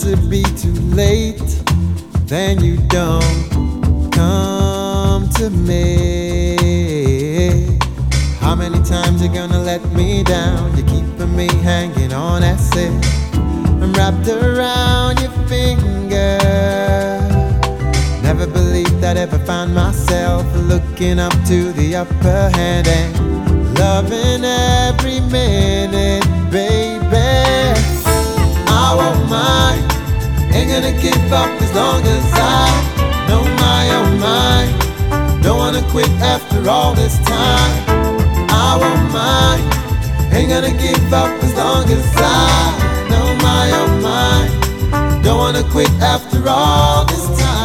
to be too late, then you don't come to me. How many times you gonna let me down? You're keeping me hanging on as if I'm wrapped around your finger. Never believed I'd ever find myself looking up to the upper hand and loving every minute, baby. gonna give up as long as I know my own mind. Don't wanna quit after all this time. I won't mind. Ain't gonna give up as long as I know my own mind. Don't wanna quit after all this time.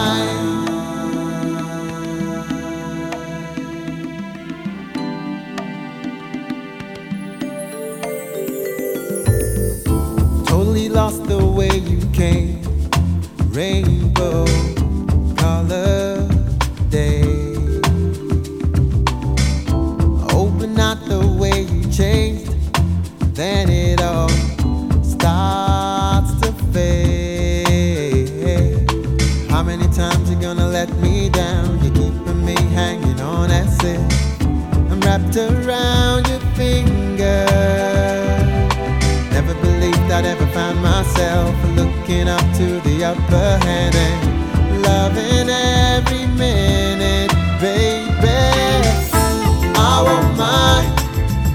lost the way you came rainbow day. Open the way you changed, then it all starts to fade. How many times you gonna let me down? You're me on I'm wrapped around your finger. Never believed I'd ever find myself looking up to the the upper hand and loving every minute, baby. I won't mind,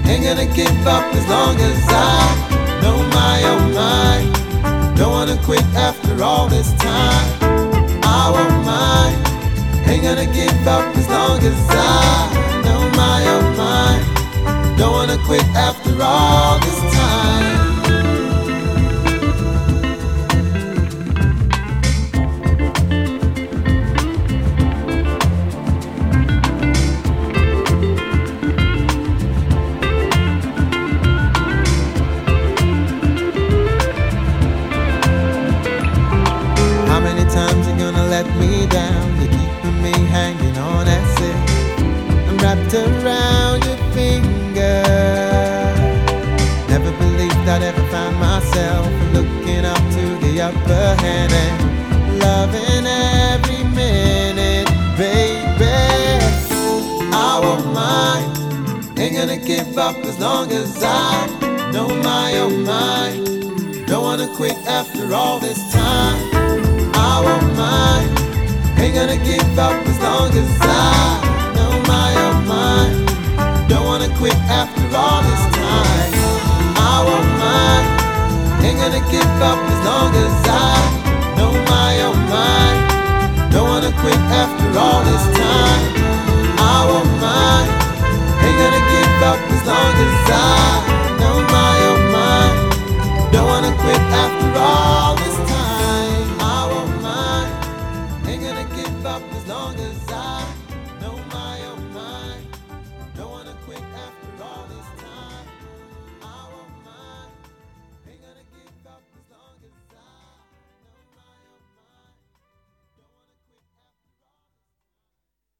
ain't gonna give up as long as I know my own mind. Don't wanna quit after all this time. I won't mind, ain't gonna give up as long as I know my own mind. Don't wanna quit after all. comprehending, loving every minute, baby. I won't mind, ain't gonna give up as long as I know my own mind. Don't wanna quit after all this time. I won't mind, ain't gonna give up as long as I know my own mind. Don't wanna quit after all this time. I won't mind, ain't gonna give up. all this time. I won't mind. Ain't gonna give up as long as I.